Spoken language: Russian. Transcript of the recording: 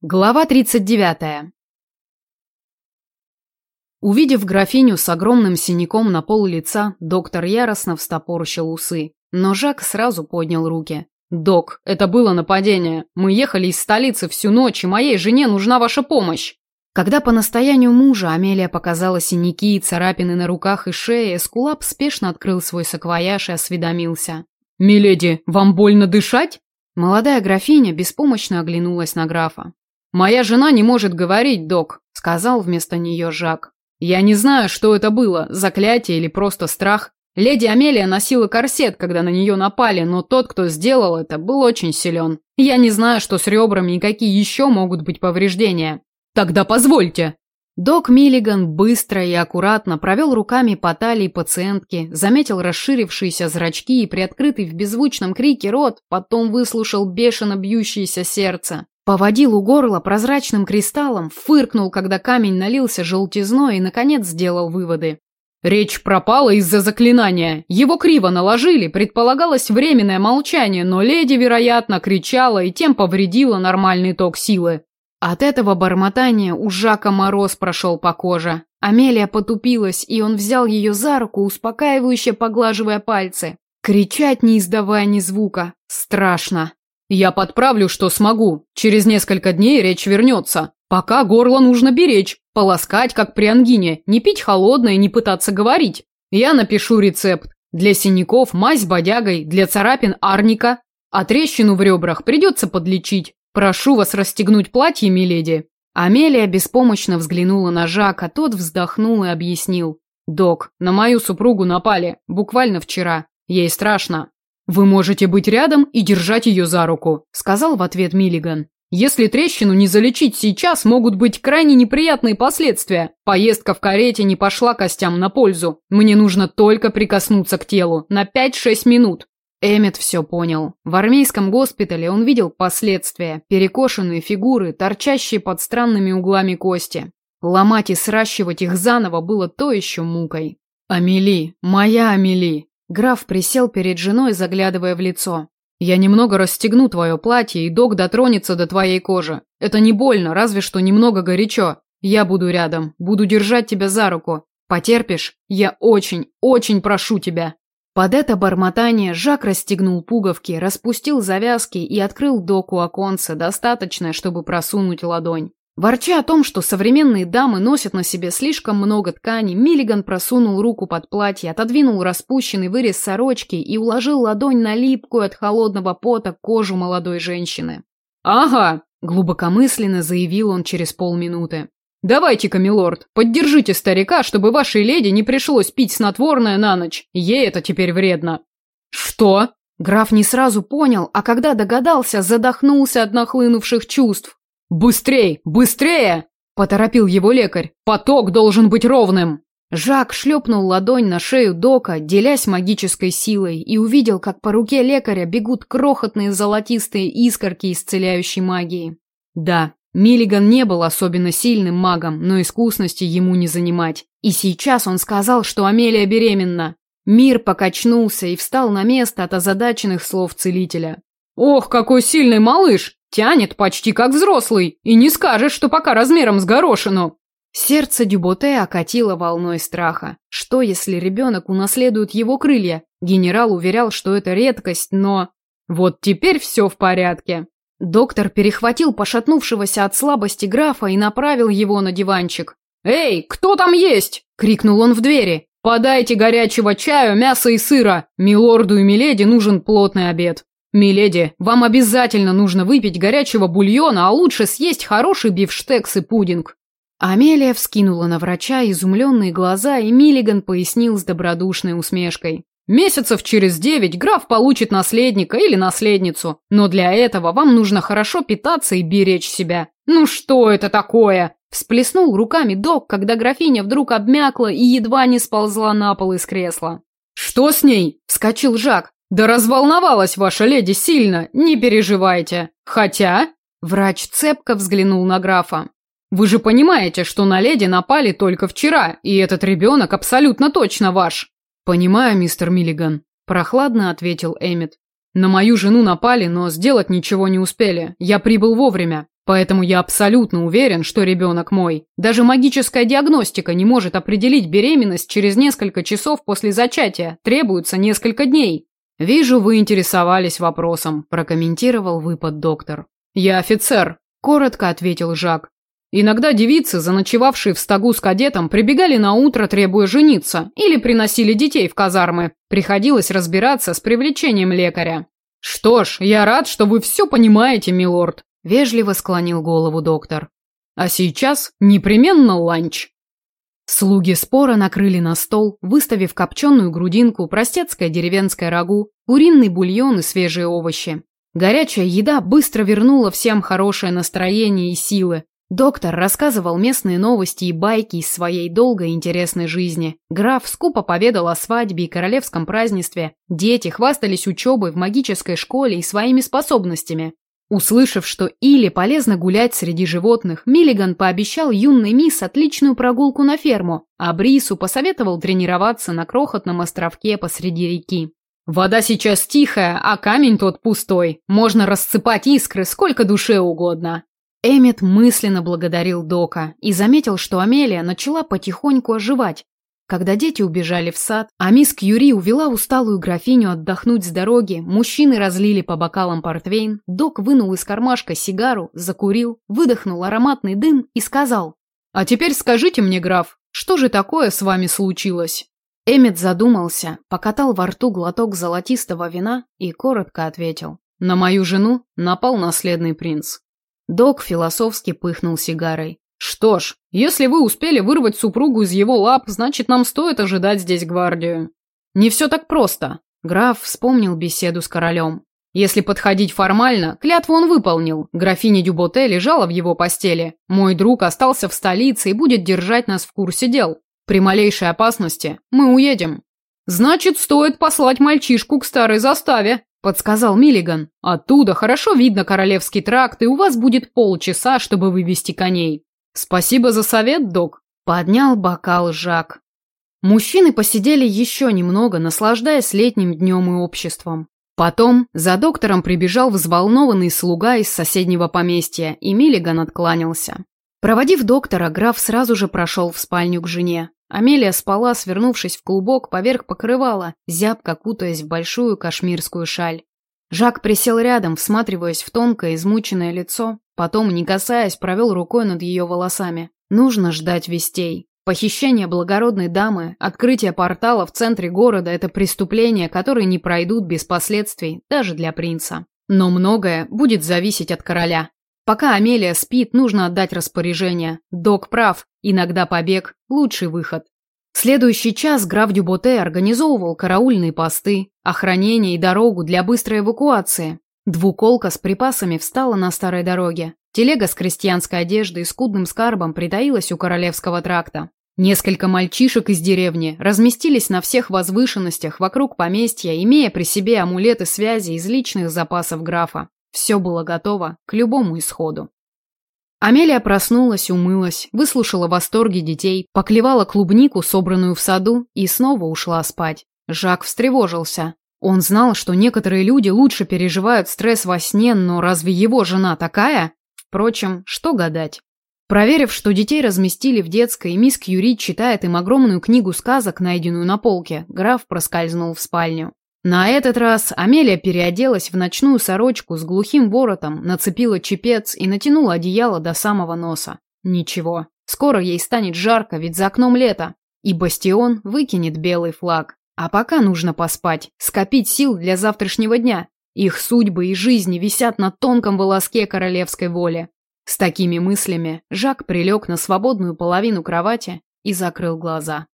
Глава 39. Увидев графиню с огромным синяком на пол лица, доктор яростно встопорщил усы. Но Жак сразу поднял руки. «Док, это было нападение. Мы ехали из столицы всю ночь, и моей жене нужна ваша помощь!» Когда по настоянию мужа Амелия показала синяки и царапины на руках и шее, Эскулап спешно открыл свой саквояж и осведомился. «Миледи, вам больно дышать?» Молодая графиня беспомощно оглянулась на графа. «Моя жена не может говорить, док», — сказал вместо нее Жак. «Я не знаю, что это было, заклятие или просто страх. Леди Амелия носила корсет, когда на нее напали, но тот, кто сделал это, был очень силен. Я не знаю, что с ребрами и какие еще могут быть повреждения». «Тогда позвольте», Док Миллиган быстро и аккуратно провел руками по талии пациентки, заметил расширившиеся зрачки и приоткрытый в беззвучном крике рот, потом выслушал бешено бьющееся сердце. Поводил у горла прозрачным кристаллом, фыркнул, когда камень налился желтизной и, наконец, сделал выводы. Речь пропала из-за заклинания. Его криво наложили, предполагалось временное молчание, но леди, вероятно, кричала и тем повредила нормальный ток силы. От этого бормотания у Жака мороз прошел по коже. Амелия потупилась, и он взял ее за руку, успокаивающе поглаживая пальцы. Кричать, не издавая ни звука. Страшно. Я подправлю, что смогу. Через несколько дней речь вернется. Пока горло нужно беречь, полоскать, как при ангине, не пить холодное, не пытаться говорить. Я напишу рецепт. Для синяков мазь бодягой, для царапин арника. А трещину в ребрах придется подлечить. Прошу вас расстегнуть платье, миледи. Амелия беспомощно взглянула на Жака, тот вздохнул и объяснил. «Док, на мою супругу напали, буквально вчера. Ей страшно. «Вы можете быть рядом и держать ее за руку», – сказал в ответ Миллиган. «Если трещину не залечить сейчас, могут быть крайне неприятные последствия. Поездка в карете не пошла костям на пользу. Мне нужно только прикоснуться к телу на 5-6 минут». Эммет все понял. В армейском госпитале он видел последствия, перекошенные фигуры, торчащие под странными углами кости. Ломать и сращивать их заново было то еще мукой. «Амели, моя Амели!» Граф присел перед женой, заглядывая в лицо. «Я немного расстегну твое платье, и док дотронется до твоей кожи. Это не больно, разве что немного горячо. Я буду рядом, буду держать тебя за руку. Потерпишь? Я очень, очень прошу тебя». Под это бормотание Жак расстегнул пуговки, распустил завязки и открыл доку оконца, достаточное, чтобы просунуть ладонь. Ворча о том, что современные дамы носят на себе слишком много ткани, Миллиган просунул руку под платье, отодвинул распущенный вырез сорочки и уложил ладонь на липкую от холодного пота кожу молодой женщины. «Ага», – глубокомысленно заявил он через полминуты. «Давайте-ка, милорд, поддержите старика, чтобы вашей леди не пришлось пить снотворное на ночь. Ей это теперь вредно». «Что?» Граф не сразу понял, а когда догадался, задохнулся от нахлынувших чувств. «Быстрей! Быстрее!» – поторопил его лекарь. «Поток должен быть ровным!» Жак шлепнул ладонь на шею Дока, делясь магической силой, и увидел, как по руке лекаря бегут крохотные золотистые искорки исцеляющей магии. Да, Миллиган не был особенно сильным магом, но искусности ему не занимать. И сейчас он сказал, что Амелия беременна. Мир покачнулся и встал на место от озадаченных слов целителя. «Ох, какой сильный малыш! Тянет почти как взрослый, и не скажешь, что пока размером с горошину. Сердце Дюботе окатило волной страха. Что, если ребенок унаследует его крылья? Генерал уверял, что это редкость, но... Вот теперь все в порядке. Доктор перехватил пошатнувшегося от слабости графа и направил его на диванчик. «Эй, кто там есть?» — крикнул он в двери. «Подайте горячего чаю, мяса и сыра. Милорду и миледи нужен плотный обед». «Миледи, вам обязательно нужно выпить горячего бульона, а лучше съесть хороший бифштекс и пудинг». Амелия вскинула на врача изумленные глаза, и Миллиган пояснил с добродушной усмешкой. «Месяцев через девять граф получит наследника или наследницу, но для этого вам нужно хорошо питаться и беречь себя». «Ну что это такое?» Всплеснул руками док, когда графиня вдруг обмякла и едва не сползла на пол из кресла. «Что с ней?» – вскочил Жак. «Да разволновалась ваша леди сильно, не переживайте. Хотя...» Врач цепко взглянул на графа. «Вы же понимаете, что на леди напали только вчера, и этот ребенок абсолютно точно ваш». «Понимаю, мистер Миллиган», – прохладно ответил Эммет. «На мою жену напали, но сделать ничего не успели. Я прибыл вовремя. Поэтому я абсолютно уверен, что ребенок мой. Даже магическая диагностика не может определить беременность через несколько часов после зачатия. Требуется несколько дней. Вижу, вы интересовались вопросом, прокомментировал выпад доктор. Я офицер, коротко ответил Жак. Иногда девицы, заночевавшие в стогу с кадетом, прибегали на утро, требуя жениться, или приносили детей в казармы. Приходилось разбираться с привлечением лекаря. Что ж, я рад, что вы все понимаете, милорд, вежливо склонил голову доктор. А сейчас непременно ланч. Слуги спора накрыли на стол, выставив копченую грудинку, простецкое деревенское рагу, куриный бульон и свежие овощи. Горячая еда быстро вернула всем хорошее настроение и силы, Доктор рассказывал местные новости и байки из своей долгой и интересной жизни. Граф скупо поведал о свадьбе и королевском празднестве. Дети хвастались учебой в магической школе и своими способностями. Услышав, что Иле полезно гулять среди животных, Миллиган пообещал юной мисс отличную прогулку на ферму, а Брису посоветовал тренироваться на крохотном островке посреди реки. «Вода сейчас тихая, а камень тот пустой. Можно рассыпать искры сколько душе угодно. Эммет мысленно благодарил Дока и заметил, что Амелия начала потихоньку оживать. Когда дети убежали в сад, а мисс Кьюри увела усталую графиню отдохнуть с дороги, мужчины разлили по бокалам портвейн, Док вынул из кармашка сигару, закурил, выдохнул ароматный дым и сказал «А теперь скажите мне, граф, что же такое с вами случилось?» Эммет задумался, покатал во рту глоток золотистого вина и коротко ответил «На мою жену напал наследный принц». Док философски пыхнул сигарой. «Что ж, если вы успели вырвать супругу из его лап, значит, нам стоит ожидать здесь гвардию». «Не все так просто». Граф вспомнил беседу с королем. Если подходить формально, клятву он выполнил. Графиня Дюботе лежала в его постели. Мой друг остался в столице и будет держать нас в курсе дел. При малейшей опасности мы уедем. Значит, стоит послать мальчишку к старой заставе, – подсказал Миллиган. «Оттуда хорошо видно Королевский тракт, и у вас будет полчаса, чтобы вывести коней». «Спасибо за совет, док», – поднял бокал Жак. Мужчины посидели еще немного, наслаждаясь летним днем и обществом. Потом за доктором прибежал взволнованный слуга из соседнего поместья, и Миллиган откланялся. Проводив доктора, граф сразу же прошел в спальню к жене. Амелия спала, свернувшись в клубок поверх покрывала, зябко кутаясь в большую кашмирскую шаль. Жак присел рядом, всматриваясь в тонкое, измученное лицо, потом, не касаясь, провел рукой над ее волосами. Нужно ждать вестей. Похищение благородной дамы, открытие портала в центре города – это преступления, которые не пройдут без последствий, даже для принца. Но многое будет зависеть от короля. Пока Амелия спит, нужно отдать распоряжение. Док прав, иногда побег – лучший выход. Следующий час граф Дюботе организовывал караульные посты, охранение и дорогу для быстрой эвакуации. Двуколка с припасами встала на старой дороге. Телега с крестьянской одеждой и скудным скарбом притаилась у Королевского тракта. Несколько мальчишек из деревни разместились на всех возвышенностях вокруг поместья, имея при себе амулеты связи из личных запасов графа. Все было готово к любому исходу. Амелия проснулась, умылась, выслушала восторги детей, поклевала клубнику, собранную в саду, и снова ушла спать. Жак встревожился. Он знал, что некоторые люди лучше переживают стресс во сне, но разве его жена такая? Впрочем, что гадать. Проверив, что детей разместили в детской, мисс Кьюри читает им огромную книгу сказок, найденную на полке, граф проскользнул в спальню. На этот раз Амелия переоделась в ночную сорочку с глухим воротом, нацепила чепец и натянула одеяло до самого носа. Ничего, скоро ей станет жарко, ведь за окном лето, и бастион выкинет белый флаг. А пока нужно поспать, скопить сил для завтрашнего дня. Их судьбы и жизни висят на тонком волоске королевской воли. С такими мыслями Жак прилег на свободную половину кровати и закрыл глаза.